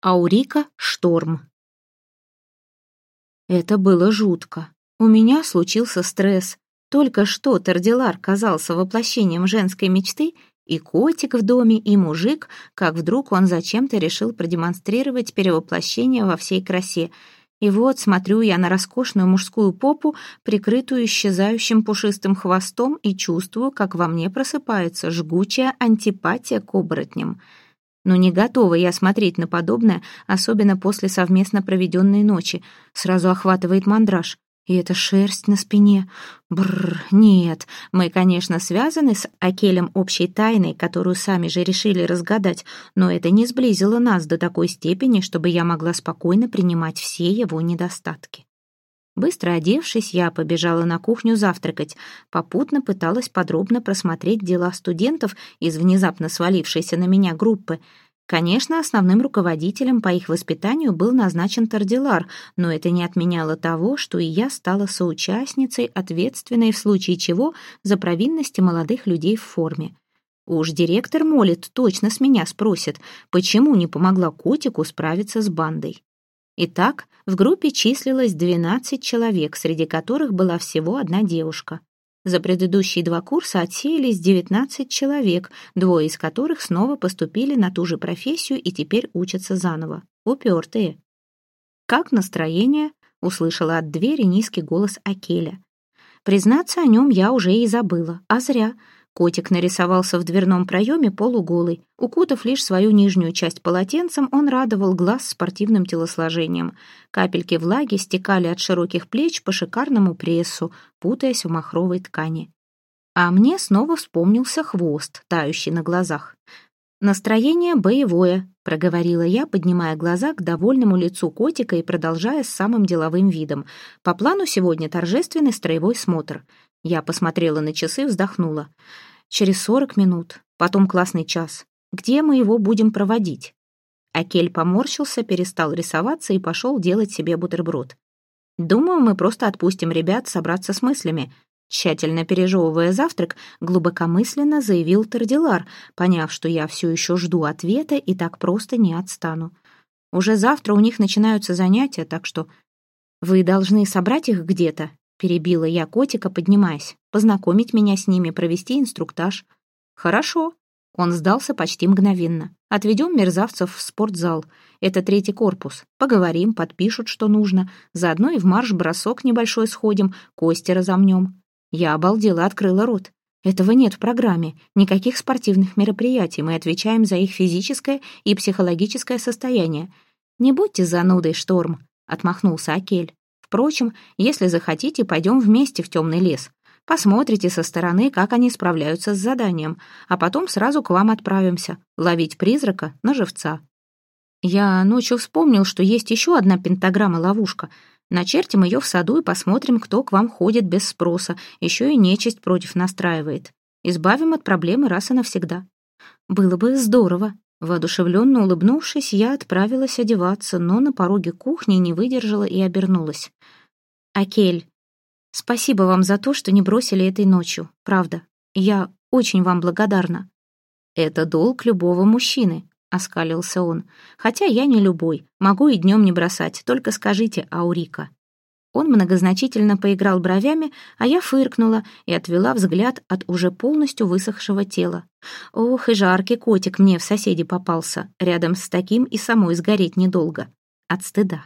Аурика Шторм. Это было жутко. У меня случился стресс. Только что Тардилар казался воплощением женской мечты, и котик в доме, и мужик, как вдруг он зачем-то решил продемонстрировать перевоплощение во всей красе. И вот смотрю я на роскошную мужскую попу, прикрытую исчезающим пушистым хвостом, и чувствую, как во мне просыпается жгучая антипатия к оборотням — но не готова я смотреть на подобное, особенно после совместно проведенной ночи. Сразу охватывает мандраж. И эта шерсть на спине. Бррр, нет. Мы, конечно, связаны с Акелем общей тайной, которую сами же решили разгадать, но это не сблизило нас до такой степени, чтобы я могла спокойно принимать все его недостатки. Быстро одевшись, я побежала на кухню завтракать, попутно пыталась подробно просмотреть дела студентов из внезапно свалившейся на меня группы. Конечно, основным руководителем по их воспитанию был назначен Тардилар, но это не отменяло того, что и я стала соучастницей, ответственной в случае чего за провинности молодых людей в форме. Уж директор молит, точно с меня спросит, почему не помогла котику справиться с бандой. Итак, в группе числилось 12 человек, среди которых была всего одна девушка. За предыдущие два курса отсеялись 19 человек, двое из которых снова поступили на ту же профессию и теперь учатся заново. Упертые. «Как настроение?» — услышала от двери низкий голос Акеля. Признаться о нем я уже и забыла, а зря — Котик нарисовался в дверном проеме полуголый. Укутав лишь свою нижнюю часть полотенцем, он радовал глаз спортивным телосложением. Капельки влаги стекали от широких плеч по шикарному прессу, путаясь в махровой ткани. А мне снова вспомнился хвост, тающий на глазах. «Настроение боевое», — проговорила я, поднимая глаза к довольному лицу котика и продолжая с самым деловым видом. «По плану сегодня торжественный строевой смотр». Я посмотрела на часы, вздохнула. Через сорок минут, потом классный час. Где мы его будем проводить?» Акель поморщился, перестал рисоваться и пошел делать себе бутерброд. «Думаю, мы просто отпустим ребят собраться с мыслями», Тщательно пережевывая завтрак, глубокомысленно заявил Тардилар, поняв, что я все еще жду ответа и так просто не отстану. Уже завтра у них начинаются занятия, так что... Вы должны собрать их где-то Перебила я котика, поднимаясь. Познакомить меня с ними, провести инструктаж. Хорошо. Он сдался почти мгновенно. Отведем мерзавцев в спортзал. Это третий корпус. Поговорим, подпишут, что нужно. Заодно и в марш-бросок небольшой сходим, кости разомнем. Я обалдела, открыла рот. Этого нет в программе. Никаких спортивных мероприятий. Мы отвечаем за их физическое и психологическое состояние. Не будьте занудой, Шторм, отмахнулся Акель. Впрочем, если захотите, пойдем вместе в темный лес. Посмотрите со стороны, как они справляются с заданием, а потом сразу к вам отправимся, ловить призрака на живца. Я ночью вспомнил, что есть еще одна пентаграмма-ловушка. Начертим ее в саду и посмотрим, кто к вам ходит без спроса, еще и нечисть против настраивает. Избавим от проблемы раз и навсегда. Было бы здорово. Воодушевленно улыбнувшись, я отправилась одеваться, но на пороге кухни не выдержала и обернулась. «Акель, спасибо вам за то, что не бросили этой ночью, правда. Я очень вам благодарна». «Это долг любого мужчины», — оскалился он. «Хотя я не любой, могу и днем не бросать, только скажите, Аурика». Он многозначительно поиграл бровями, а я фыркнула и отвела взгляд от уже полностью высохшего тела. Ох, и жаркий котик мне в соседи попался. Рядом с таким и самой сгореть недолго. От стыда.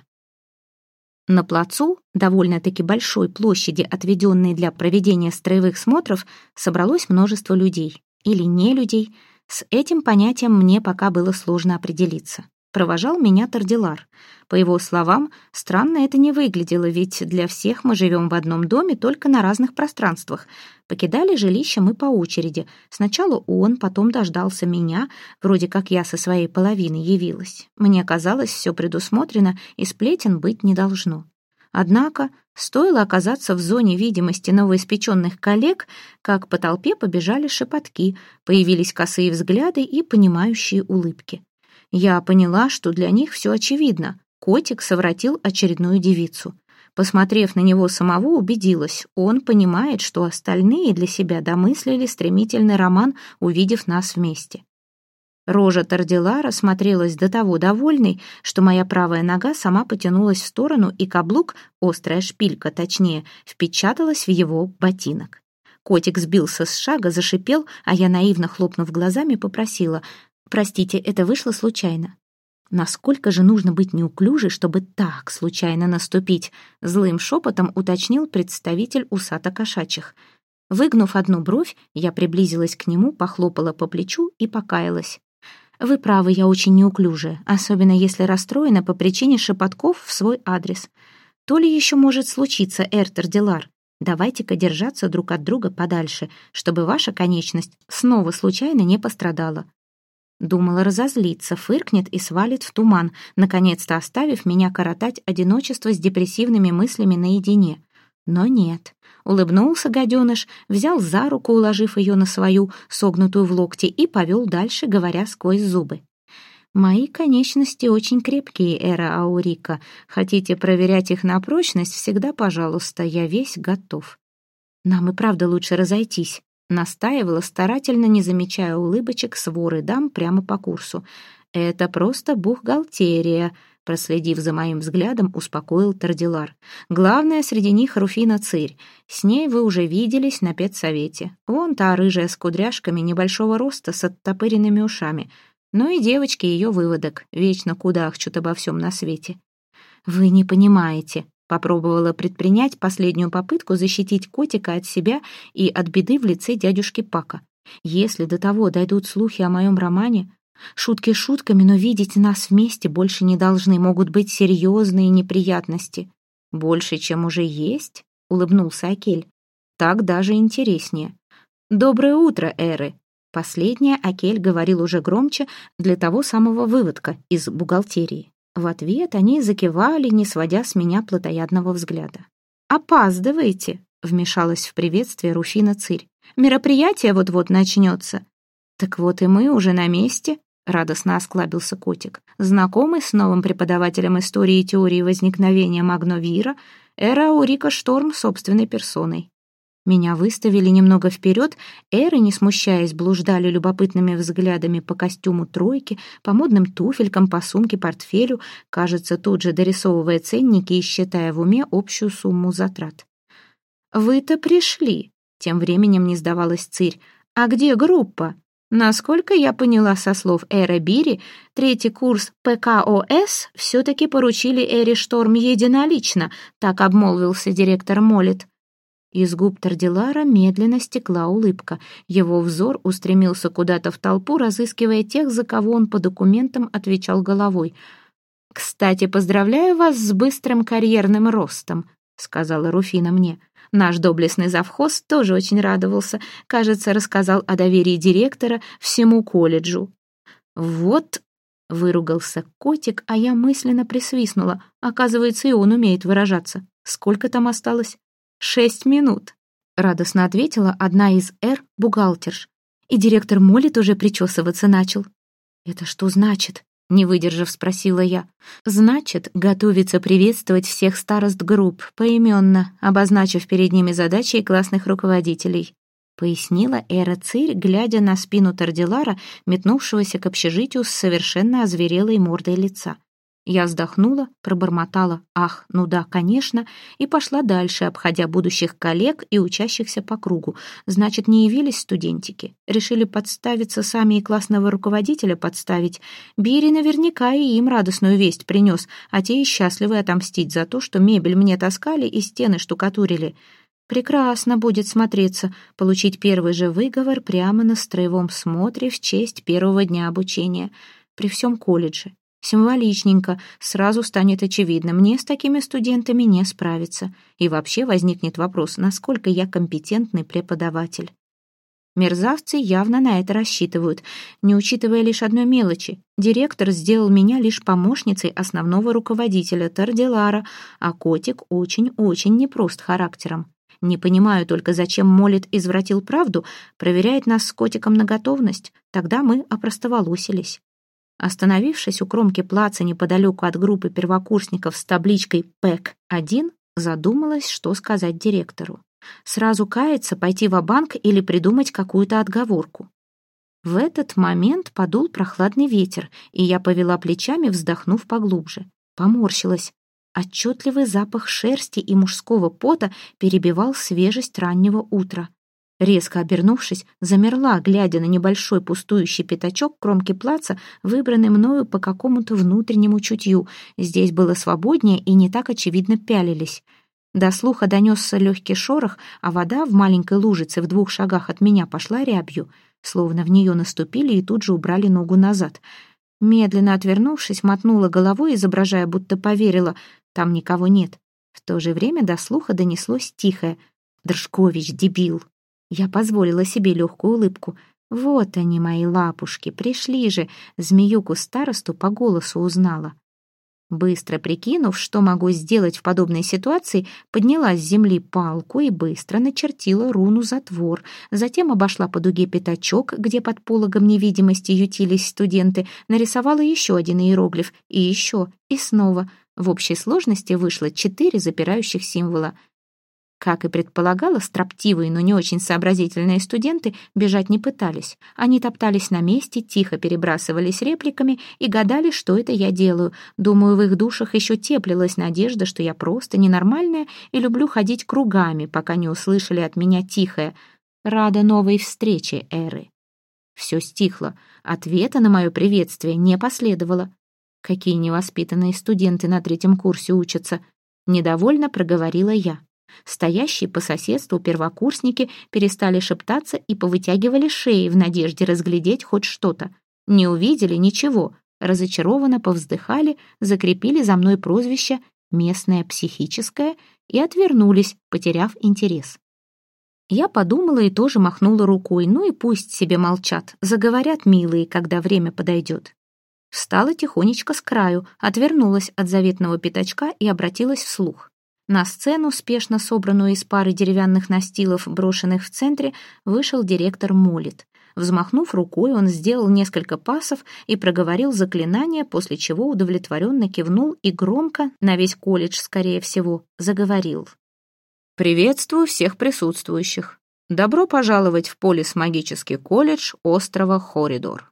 На плацу, довольно-таки большой площади, отведенной для проведения строевых смотров, собралось множество людей. Или не людей. С этим понятием мне пока было сложно определиться. Провожал меня Тардилар. По его словам, странно это не выглядело, ведь для всех мы живем в одном доме, только на разных пространствах. Покидали жилище мы по очереди. Сначала он, потом дождался меня, вроде как я со своей половиной явилась. Мне казалось, все предусмотрено, и сплетен быть не должно. Однако, стоило оказаться в зоне видимости новоиспеченных коллег, как по толпе побежали шепотки, появились косые взгляды и понимающие улыбки. Я поняла, что для них все очевидно. Котик совратил очередную девицу. Посмотрев на него самого, убедилась, он понимает, что остальные для себя домыслили стремительный роман, увидев нас вместе. Рожа Тардилара смотрелась до того довольной, что моя правая нога сама потянулась в сторону, и каблук, острая шпилька точнее, впечаталась в его ботинок. Котик сбился с шага, зашипел, а я, наивно хлопнув глазами, попросила «Простите, это вышло случайно». Насколько же нужно быть неуклюжей, чтобы так случайно наступить? Злым шепотом уточнил представитель усато-кошачьих. Выгнув одну бровь, я приблизилась к нему, похлопала по плечу и покаялась. Вы правы, я очень неуклюжая, особенно если расстроена по причине шепотков в свой адрес. То ли еще может случиться, Эртер Делар. Давайте-ка держаться друг от друга подальше, чтобы ваша конечность снова случайно не пострадала. Думала разозлиться, фыркнет и свалит в туман, наконец-то оставив меня коротать одиночество с депрессивными мыслями наедине. Но нет. Улыбнулся гаденыш, взял за руку, уложив ее на свою, согнутую в локте, и повел дальше, говоря сквозь зубы. «Мои конечности очень крепкие, Эра Аурика. Хотите проверять их на прочность, всегда, пожалуйста, я весь готов». «Нам и правда лучше разойтись», — настаивала, старательно не замечая улыбочек своры дам прямо по курсу. «Это просто бухгалтерия», Проследив за моим взглядом, успокоил Тардилар. «Главное среди них Руфина Цирь. С ней вы уже виделись на педсовете. Вон та рыжая с кудряшками небольшого роста с оттопыренными ушами. Ну и девочки ее выводок, вечно кудахчут обо всем на свете». «Вы не понимаете», Попробовала предпринять последнюю попытку защитить котика от себя и от беды в лице дядюшки Пака. Если до того дойдут слухи о моем романе, Шутки шутками, но видеть нас вместе больше не должны, могут быть серьезные неприятности. Больше, чем уже есть, улыбнулся Акель. Так даже интереснее. Доброе утро, Эры. Последнее Акель говорил уже громче для того самого выводка из бухгалтерии. В ответ они закивали, не сводя с меня плотоядного взгляда. «Опаздываете», — вмешалась в приветствие Руфина Цирь. «Мероприятие вот-вот начнется». «Так вот и мы уже на месте», — радостно осклабился котик. Знакомый с новым преподавателем истории и теории возникновения Магновира, Эра Урика Шторм собственной персоной. Меня выставили немного вперед, эры, не смущаясь, блуждали любопытными взглядами по костюму тройки, по модным туфелькам, по сумке, портфелю, кажется, тут же дорисовывая ценники и считая в уме общую сумму затрат. «Вы-то пришли», — тем временем не сдавалась Цирь. «А где группа?» Насколько я поняла со слов Эры Бири, третий курс ПКОС все-таки поручили Эре Шторм единолично, так обмолвился директор Молит. Из губ Тардилара медленно стекла улыбка. Его взор устремился куда-то в толпу, разыскивая тех, за кого он по документам отвечал головой. «Кстати, поздравляю вас с быстрым карьерным ростом», — сказала Руфина мне. Наш доблестный завхоз тоже очень радовался. Кажется, рассказал о доверии директора всему колледжу. «Вот», — выругался котик, а я мысленно присвистнула. Оказывается, и он умеет выражаться. Сколько там осталось? «Шесть минут», — радостно ответила одна из «Р» бухгалтерш. И директор Молит уже причесываться начал. «Это что значит?» Не выдержав, спросила я. «Значит, готовится приветствовать всех старост групп, поименно, обозначив перед ними задачи и классных руководителей», пояснила Эра Цирь, глядя на спину Тардилара, метнувшегося к общежитию с совершенно озверелой мордой лица. Я вздохнула, пробормотала «Ах, ну да, конечно», и пошла дальше, обходя будущих коллег и учащихся по кругу. Значит, не явились студентики. Решили подставиться сами и классного руководителя подставить. Бири наверняка и им радостную весть принес, а те и счастливы отомстить за то, что мебель мне таскали и стены штукатурили. Прекрасно будет смотреться, получить первый же выговор прямо на строевом смотре в честь первого дня обучения при всем колледже. Символичненько, сразу станет очевидно, мне с такими студентами не справиться. И вообще возникнет вопрос, насколько я компетентный преподаватель. Мерзавцы явно на это рассчитывают, не учитывая лишь одной мелочи. Директор сделал меня лишь помощницей основного руководителя Тарделара, а котик очень-очень непрост характером. Не понимаю только, зачем Молит извратил правду, проверяет нас с котиком на готовность. Тогда мы опростоволосились. Остановившись у кромки плаца неподалеку от группы первокурсников с табличкой «ПЭК-1», задумалась, что сказать директору. Сразу каяться, пойти в банк или придумать какую-то отговорку. В этот момент подул прохладный ветер, и я повела плечами, вздохнув поглубже. Поморщилась. Отчетливый запах шерсти и мужского пота перебивал свежесть раннего утра. Резко обернувшись, замерла, глядя на небольшой пустующий пятачок кромки плаца, выбранный мною по какому-то внутреннему чутью. Здесь было свободнее и не так очевидно пялились. До слуха донесся легкий шорох, а вода в маленькой лужице в двух шагах от меня пошла рябью, словно в нее наступили и тут же убрали ногу назад. Медленно отвернувшись, мотнула головой, изображая, будто поверила, там никого нет. В то же время до слуха донеслось тихое «Држкович, дебил!». Я позволила себе легкую улыбку. «Вот они, мои лапушки, пришли же!» Змеюку старосту по голосу узнала. Быстро прикинув, что могу сделать в подобной ситуации, подняла с земли палку и быстро начертила руну затвор. Затем обошла по дуге пятачок, где под пологом невидимости ютились студенты, нарисовала еще один иероглиф, и еще, и снова — в общей сложности вышло четыре запирающих символа. Как и предполагала, строптивые, но не очень сообразительные студенты бежать не пытались. Они топтались на месте, тихо перебрасывались репликами и гадали, что это я делаю. Думаю, в их душах еще теплилась надежда, что я просто ненормальная и люблю ходить кругами, пока не услышали от меня тихое «Рада новой встрече, Эры». Все стихло. Ответа на мое приветствие не последовало. Какие невоспитанные студенты на третьем курсе учатся. Недовольно проговорила я. Стоящие по соседству первокурсники перестали шептаться и повытягивали шеи в надежде разглядеть хоть что-то. Не увидели ничего, разочарованно повздыхали, закрепили за мной прозвище «местное психическое» и отвернулись, потеряв интерес. Я подумала и тоже махнула рукой, ну и пусть себе молчат, заговорят милые, когда время подойдет. Встала тихонечко с краю, отвернулась от заветного пятачка и обратилась вслух. На сцену, спешно собранную из пары деревянных настилов, брошенных в центре, вышел директор Молит. Взмахнув рукой, он сделал несколько пасов и проговорил заклинание, после чего удовлетворенно кивнул и громко, на весь колледж, скорее всего, заговорил. «Приветствую всех присутствующих. Добро пожаловать в Полис магический колледж острова Хоридор.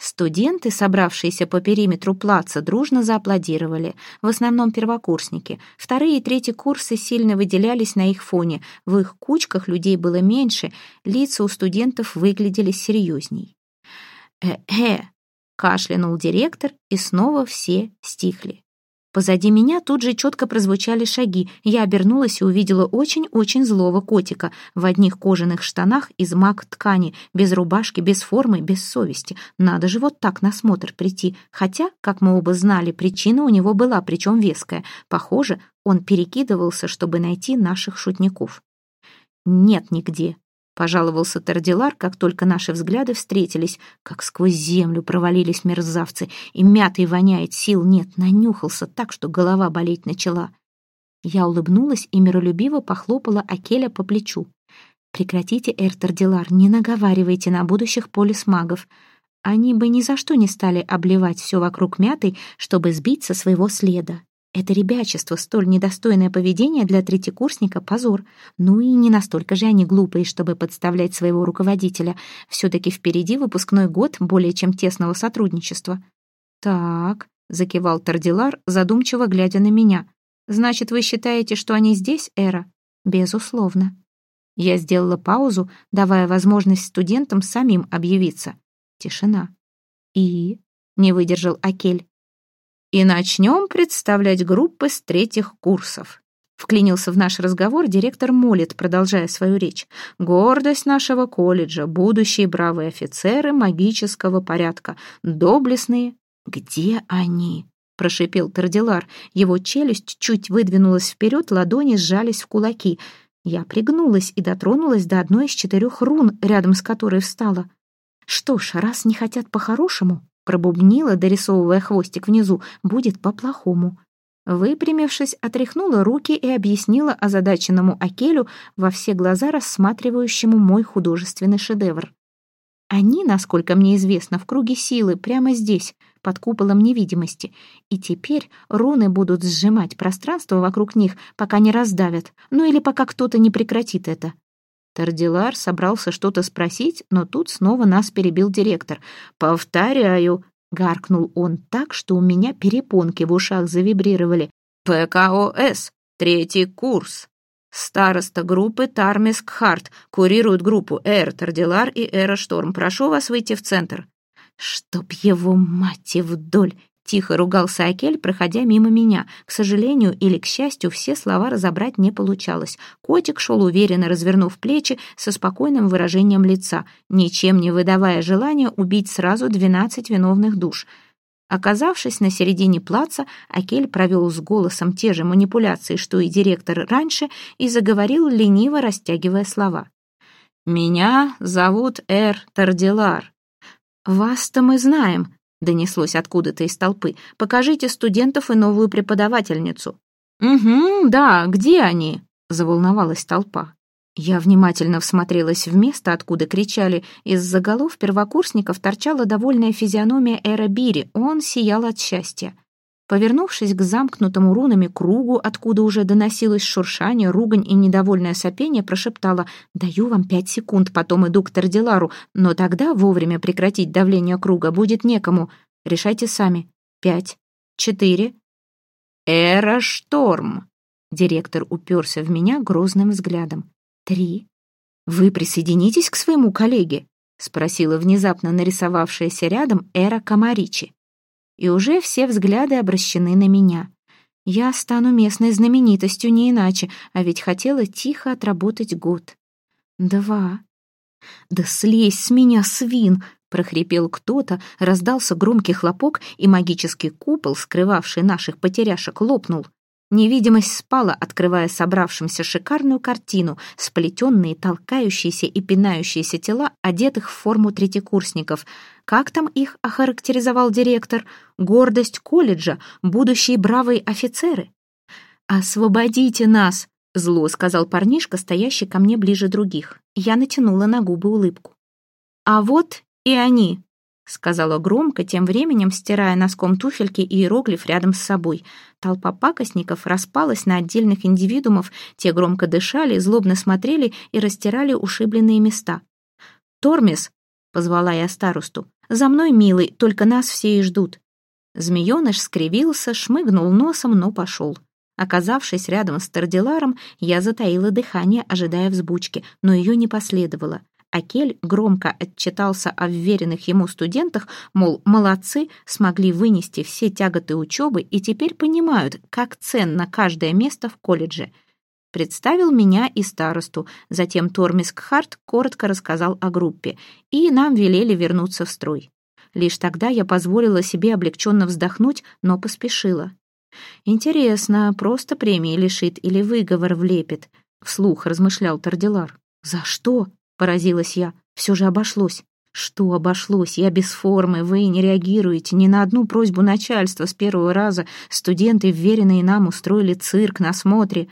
Студенты, собравшиеся по периметру плаца, дружно зааплодировали, в основном первокурсники. Вторые и третьи курсы сильно выделялись на их фоне, в их кучках людей было меньше, лица у студентов выглядели серьезней. «Э-э!» — кашлянул директор, и снова все стихли. Позади меня тут же четко прозвучали шаги. Я обернулась и увидела очень-очень злого котика в одних кожаных штанах из маг ткани, без рубашки, без формы, без совести. Надо же вот так на смотр прийти. Хотя, как мы оба знали, причина у него была, причем веская. Похоже, он перекидывался, чтобы найти наших шутников. Нет нигде. Пожаловался Тардилар, как только наши взгляды встретились, как сквозь землю провалились мерзавцы, и мятой воняет, сил нет, нанюхался так, что голова болеть начала. Я улыбнулась и миролюбиво похлопала Акеля по плечу. «Прекратите, Эр Тардилар, не наговаривайте на будущих полисмагов. Они бы ни за что не стали обливать все вокруг мятой, чтобы сбить со своего следа. Это ребячество, столь недостойное поведение для третьекурсника — позор. Ну и не настолько же они глупые, чтобы подставлять своего руководителя. Все-таки впереди выпускной год более чем тесного сотрудничества. «Так», — закивал Тардилар, задумчиво глядя на меня. «Значит, вы считаете, что они здесь, Эра?» «Безусловно». Я сделала паузу, давая возможность студентам самим объявиться. Тишина. «И?» — не выдержал Акель и начнем представлять группы с третьих курсов. Вклинился в наш разговор директор Молит, продолжая свою речь. «Гордость нашего колледжа, будущие бравые офицеры магического порядка, доблестные...» «Где они?» — прошипел Тардилар. Его челюсть чуть выдвинулась вперед, ладони сжались в кулаки. Я пригнулась и дотронулась до одной из четырех рун, рядом с которой встала. «Что ж, раз не хотят по-хорошему, Пробубнила, дорисовывая хвостик внизу. «Будет по-плохому». Выпрямившись, отряхнула руки и объяснила озадаченному Акелю во все глаза рассматривающему мой художественный шедевр. Они, насколько мне известно, в круге силы, прямо здесь, под куполом невидимости. И теперь руны будут сжимать пространство вокруг них, пока не раздавят, ну или пока кто-то не прекратит это. Тардилар собрался что-то спросить, но тут снова нас перебил директор. «Повторяю», — гаркнул он так, что у меня перепонки в ушах завибрировали. «ПКОС, третий курс». Староста группы Тармис Кхарт курирует группу Эр Тардилар и Эра Шторм. Прошу вас выйти в центр. Чтоб его мать и вдоль! Тихо ругался Акель, проходя мимо меня. К сожалению или к счастью, все слова разобрать не получалось. Котик шел уверенно, развернув плечи, со спокойным выражением лица, ничем не выдавая желания убить сразу двенадцать виновных душ. Оказавшись на середине плаца, Акель провел с голосом те же манипуляции, что и директор раньше, и заговорил, лениво растягивая слова. «Меня зовут Эр Тардилар». «Вас-то мы знаем», — донеслось откуда-то из толпы. «Покажите студентов и новую преподавательницу». «Угу, да, где они?» — заволновалась толпа. Я внимательно всмотрелась в место, откуда кричали. Из-за голов первокурсников торчала довольная физиономия Эра Бири. Он сиял от счастья. Повернувшись к замкнутому рунами кругу, откуда уже доносилось шуршание, ругань и недовольное сопение, прошептала «Даю вам пять секунд, потом иду к Тардилару, но тогда вовремя прекратить давление круга будет некому. Решайте сами. Пять, четыре...» «Эра Шторм!» Директор уперся в меня грозным взглядом. «Три. Вы присоединитесь к своему коллеге?» спросила внезапно нарисовавшаяся рядом Эра Камаричи и уже все взгляды обращены на меня. Я стану местной знаменитостью не иначе, а ведь хотела тихо отработать год. Два. «Да слезь с меня, свин!» — прохрипел кто-то, раздался громкий хлопок, и магический купол, скрывавший наших потеряшек, лопнул. Невидимость спала, открывая собравшимся шикарную картину, сплетенные, толкающиеся и пинающиеся тела, одетых в форму третьекурсников. Как там их охарактеризовал директор? Гордость колледжа, будущие бравые офицеры. «Освободите нас!» — зло сказал парнишка, стоящий ко мне ближе других. Я натянула на губы улыбку. «А вот и они!» Сказала громко, тем временем стирая носком туфельки иероглиф рядом с собой. Толпа пакостников распалась на отдельных индивидуумов, те громко дышали, злобно смотрели и растирали ушибленные места. «Тормис!» — позвала я старосту. «За мной, милый, только нас все и ждут». Змееныш скривился, шмыгнул носом, но пошел. Оказавшись рядом с Тардиларом, я затаила дыхание, ожидая взбучки, но ее не последовало. Акель громко отчитался о вверенных ему студентах, мол, молодцы, смогли вынести все тяготы учебы и теперь понимают, как ценно каждое место в колледже. Представил меня и старосту, затем Тормис Кхарт коротко рассказал о группе, и нам велели вернуться в строй. Лишь тогда я позволила себе облегченно вздохнуть, но поспешила. «Интересно, просто премии лишит или выговор влепит?» — вслух размышлял Тардилар. «За что?» Поразилась я. Все же обошлось. Что обошлось? Я без формы, вы не реагируете ни на одну просьбу начальства с первого раза. Студенты, вверенные нам, устроили цирк на смотре.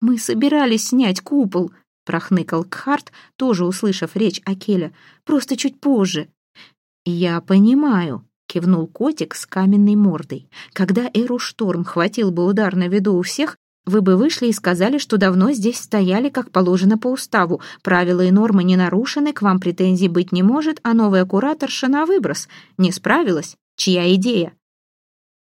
Мы собирались снять купол, прохныкал Кхарт, тоже услышав речь Акеля. Просто чуть позже. Я понимаю, кивнул котик с каменной мордой. Когда Эру Шторм хватил бы удар на виду у всех, вы бы вышли и сказали, что давно здесь стояли, как положено по уставу. Правила и нормы не нарушены, к вам претензий быть не может, а новая кураторша на выброс. Не справилась? Чья идея?»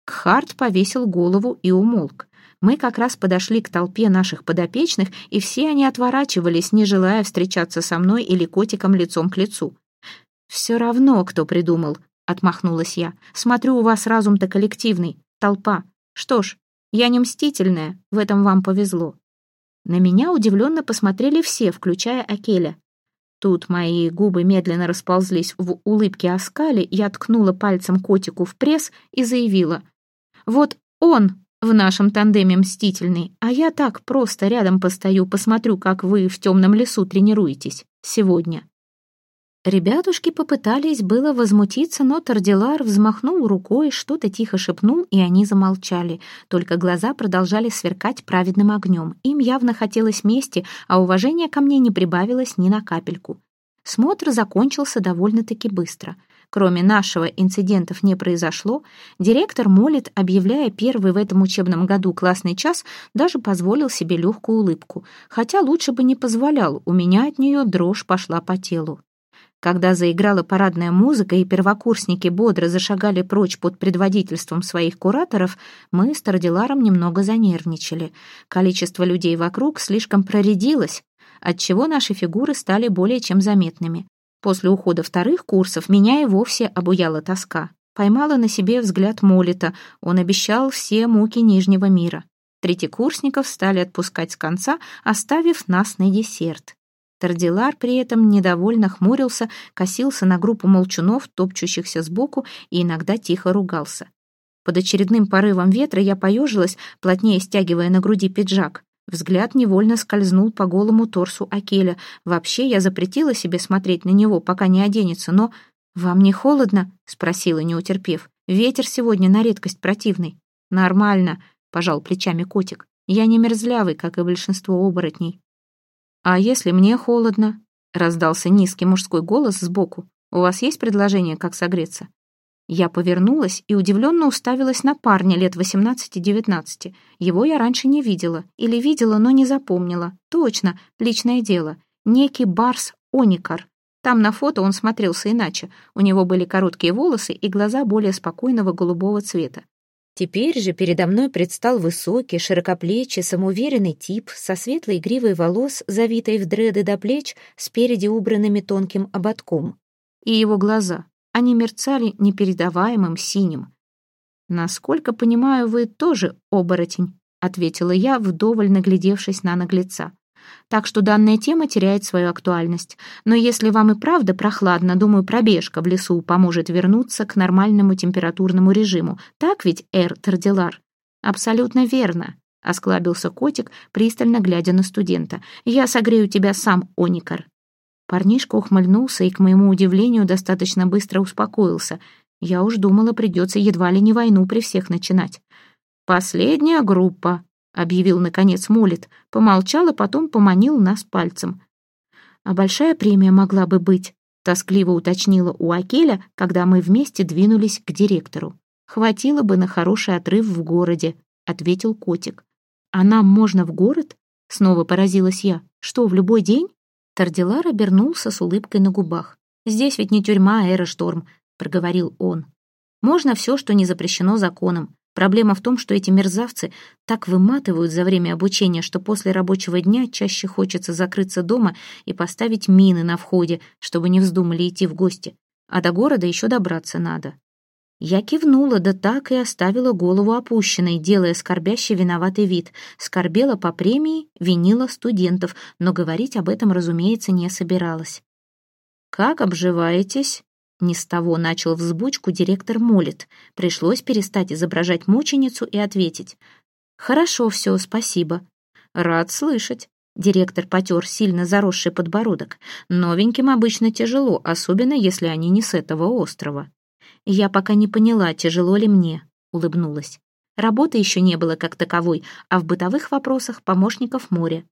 Кхарт повесил голову и умолк. Мы как раз подошли к толпе наших подопечных, и все они отворачивались, не желая встречаться со мной или котиком лицом к лицу. «Все равно, кто придумал», — отмахнулась я. «Смотрю, у вас разум-то коллективный. Толпа. Что ж, я не мстительная, в этом вам повезло. На меня удивленно посмотрели все, включая Акеля. Тут мои губы медленно расползлись в улыбке оскали, я ткнула пальцем котику в пресс и заявила. «Вот он в нашем тандеме мстительный, а я так просто рядом постою, посмотрю, как вы в темном лесу тренируетесь сегодня». Ребятушки попытались было возмутиться, но Тардилар взмахнул рукой, что-то тихо шепнул, и они замолчали. Только глаза продолжали сверкать праведным огнем. Им явно хотелось мести, а уважения ко мне не прибавилось ни на капельку. Смотр закончился довольно-таки быстро. кроме нашего, инцидентов не произошло, директор молит, объявляя первый в этом учебном году классный час, даже позволил себе легкую улыбку. Хотя лучше бы не позволял, у меня от нее дрожь пошла по телу. Когда заиграла парадная музыка и первокурсники бодро зашагали прочь под предводительством своих кураторов, мы с Тардиларом немного занервничали. Количество людей вокруг слишком проредилось, отчего наши фигуры стали более чем заметными. После ухода вторых курсов меня и вовсе обуяла тоска. Поймала на себе взгляд Молита, он обещал все муки Нижнего мира. Третьекурсников стали отпускать с конца, оставив нас на десерт. Тардилар при этом недовольно хмурился, косился на группу молчунов, топчущихся сбоку, и иногда тихо ругался. Под очередным порывом ветра я поежилась, плотнее стягивая на груди пиджак. Взгляд невольно скользнул по голому торсу Акеля. Вообще я запретила себе смотреть на него, пока не оденется, но... «Вам не холодно?» — спросила, не утерпев. «Ветер сегодня на редкость противный». «Нормально», — пожал плечами котик. «Я не мерзлявый, как и большинство оборотней». «А если мне холодно?» — раздался низкий мужской голос сбоку. «У вас есть предложение, как согреться?» Я повернулась и удивленно уставилась на парня лет 18-19. Его я раньше не видела. Или видела, но не запомнила. Точно, личное дело. Некий Барс Оникар. Там на фото он смотрелся иначе. У него были короткие волосы и глаза более спокойного голубого цвета. Теперь же передо мной предстал высокий, широкоплечий, самоуверенный тип со светлой гривой волос, завитой в дреды до плеч, спереди убранными тонким ободком. И его глаза, они мерцали непередаваемым синим. «Насколько понимаю, вы тоже оборотень», — ответила я, вдоволь наглядевшись на наглеца. Так что данная тема теряет свою актуальность. Но если вам и правда прохладно, думаю, пробежка в лесу поможет вернуться к нормальному температурному режиму. Так ведь, Эр Тарделар? Абсолютно верно, — осклабился котик, пристально глядя на студента. «Я согрею тебя сам, Оникар». Парнишка ухмыльнулся и, к моему удивлению, достаточно быстро успокоился. Я уж думала, придется едва ли не войну при всех начинать. «Последняя группа», объявил, наконец, Молит, помолчал, а потом поманил нас пальцем. «А большая премия могла бы быть», — тоскливо уточнила у Акеля, когда мы вместе двинулись к директору. «Хватило бы на хороший отрыв в городе», — ответил котик. «А нам можно в город?» — снова поразилась я. «Что, в любой день?» Тардилар обернулся с улыбкой на губах. «Здесь ведь не тюрьма, а Эрошторм», — проговорил он. «Можно все, что не запрещено законом. Проблема в том, что эти мерзавцы так выматывают за время обучения, что после рабочего дня чаще хочется закрыться дома и поставить мины на входе, чтобы не вздумали идти в гости. А до города еще добраться надо. Я кивнула, да так и оставила голову опущенной, делая скорбящий виноватый вид. Скорбела по премии, винила студентов, но говорить об этом, разумеется, не собиралась. «Как обживаетесь?» Не с того начал взбучку директор молит. Пришлось перестать изображать мученицу и ответить. «Хорошо все, спасибо». «Рад слышать». Директор потер сильно заросший подбородок. «Новеньким обычно тяжело, особенно если они не с этого острова». «Я пока не поняла, тяжело ли мне», — улыбнулась. Работы еще не было как таковой, а в бытовых вопросах помощников море.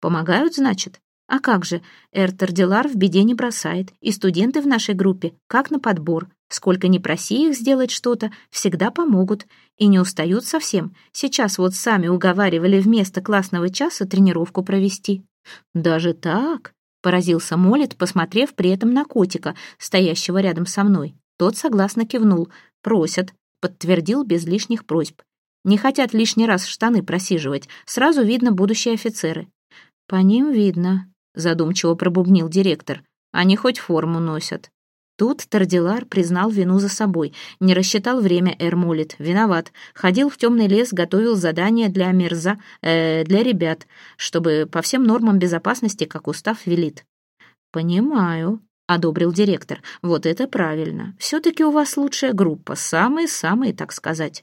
«Помогают, значит?» А как же, Эртер Дилар в беде не бросает, и студенты в нашей группе, как на подбор. Сколько ни проси их сделать что-то, всегда помогут. И не устают совсем. Сейчас вот сами уговаривали вместо классного часа тренировку провести. Даже так? Поразился Молит, посмотрев при этом на котика, стоящего рядом со мной. Тот согласно кивнул. Просят. Подтвердил без лишних просьб. Не хотят лишний раз штаны просиживать. Сразу видно будущие офицеры. По ним видно, задумчиво пробубнил директор. Они хоть форму носят. Тут Тардилар признал вину за собой. Не рассчитал время Эрмулит. Виноват. Ходил в темный лес, готовил задания для Мирза, э, для ребят, чтобы по всем нормам безопасности, как устав велит. «Понимаю», — одобрил директор. «Вот это правильно. Все-таки у вас лучшая группа, самые-самые, так сказать.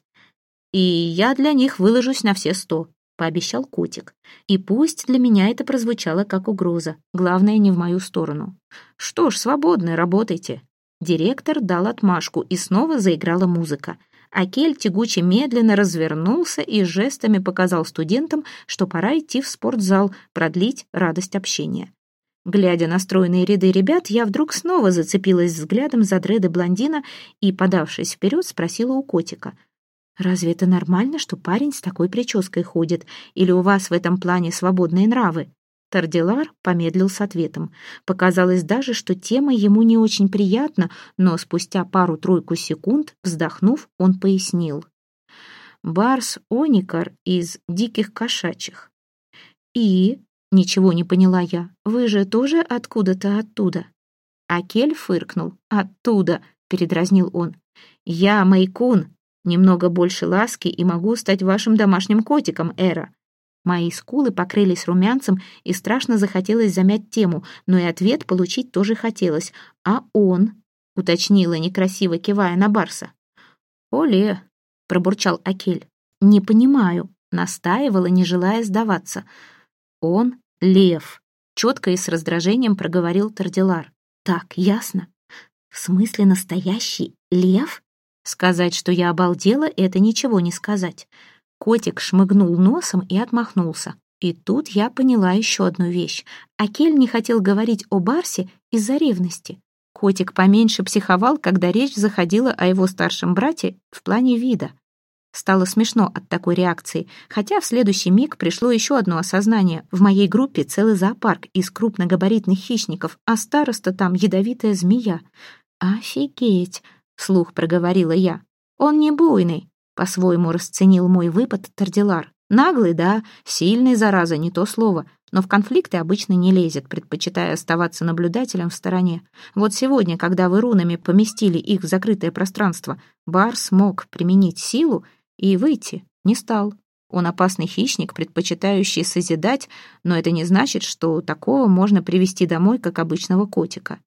И я для них выложусь на все сто пообещал котик. И пусть для меня это прозвучало как угроза, главное, не в мою сторону. Что ж, свободны, работайте. Директор дал отмашку, и снова заиграла музыка. Акель тягуче медленно развернулся и жестами показал студентам, что пора идти в спортзал, продлить радость общения. Глядя на стройные ряды ребят, я вдруг снова зацепилась взглядом за дреды блондина и, подавшись вперед, спросила у котика. «Разве это нормально, что парень с такой прической ходит? Или у вас в этом плане свободные нравы?» Тардилар помедлил с ответом. Показалось даже, что тема ему не очень приятна, но спустя пару-тройку секунд, вздохнув, он пояснил. «Барс Оникар из «Диких кошачьих». «И?» — ничего не поняла я. «Вы же тоже откуда-то оттуда?» Акель фыркнул. «Оттуда!» — передразнил он. «Я Майкун, немного больше ласки и могу стать вашим домашним котиком, Эра. Мои скулы покрылись румянцем, и страшно захотелось замять тему, но и ответ получить тоже хотелось. «А он?» — уточнила, некрасиво кивая на Барса. «Оле!» — пробурчал Акель. «Не понимаю», — настаивала, не желая сдаваться. «Он — лев», — четко и с раздражением проговорил Тардилар. «Так, ясно. В смысле настоящий лев?» Сказать, что я обалдела, это ничего не сказать. Котик шмыгнул носом и отмахнулся. И тут я поняла еще одну вещь. Акель не хотел говорить о Барсе из-за ревности. Котик поменьше психовал, когда речь заходила о его старшем брате в плане вида. Стало смешно от такой реакции, хотя в следующий миг пришло еще одно осознание. В моей группе целый зоопарк из крупногабаритных хищников, а староста там ядовитая змея. «Офигеть!» — вслух проговорила я. «Он не буйный, по-своему расценил мой выпад Тардилар. Наглый, да, сильный, зараза, не то слово, но в конфликты обычно не лезет, предпочитая оставаться наблюдателем в стороне. Вот сегодня, когда вы рунами поместили их в закрытое пространство, Бар смог применить силу и выйти, не стал. Он опасный хищник, предпочитающий созидать, но это не значит, что такого можно привести домой, как обычного котика.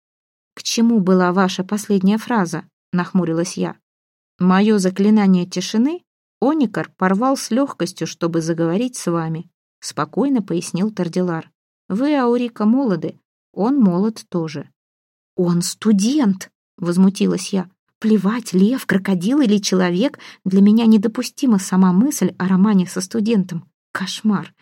«К чему была ваша последняя фраза?» — нахмурилась я. Мое заклинание тишины Оникар порвал с легкостью, чтобы заговорить с вами, спокойно пояснил Тардилар. Вы, Аурика, молоды, он молод тоже. Он студент, возмутилась я. Плевать, лев, крокодил или человек, для меня недопустима сама мысль о романе со студентом. Кошмар.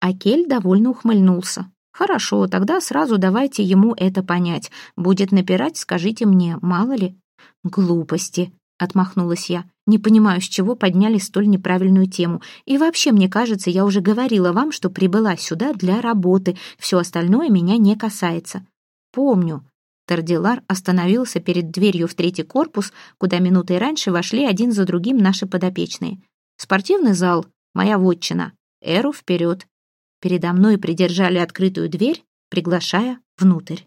Акель довольно ухмыльнулся. «Хорошо, тогда сразу давайте ему это понять. Будет напирать, скажите мне, мало ли». «Глупости», — отмахнулась я. «Не понимаю, с чего подняли столь неправильную тему. И вообще, мне кажется, я уже говорила вам, что прибыла сюда для работы. Все остальное меня не касается». «Помню». Тардилар остановился перед дверью в третий корпус, куда минутой раньше вошли один за другим наши подопечные. «Спортивный зал, моя вотчина. Эру вперед». Передо мной придержали открытую дверь, приглашая внутрь.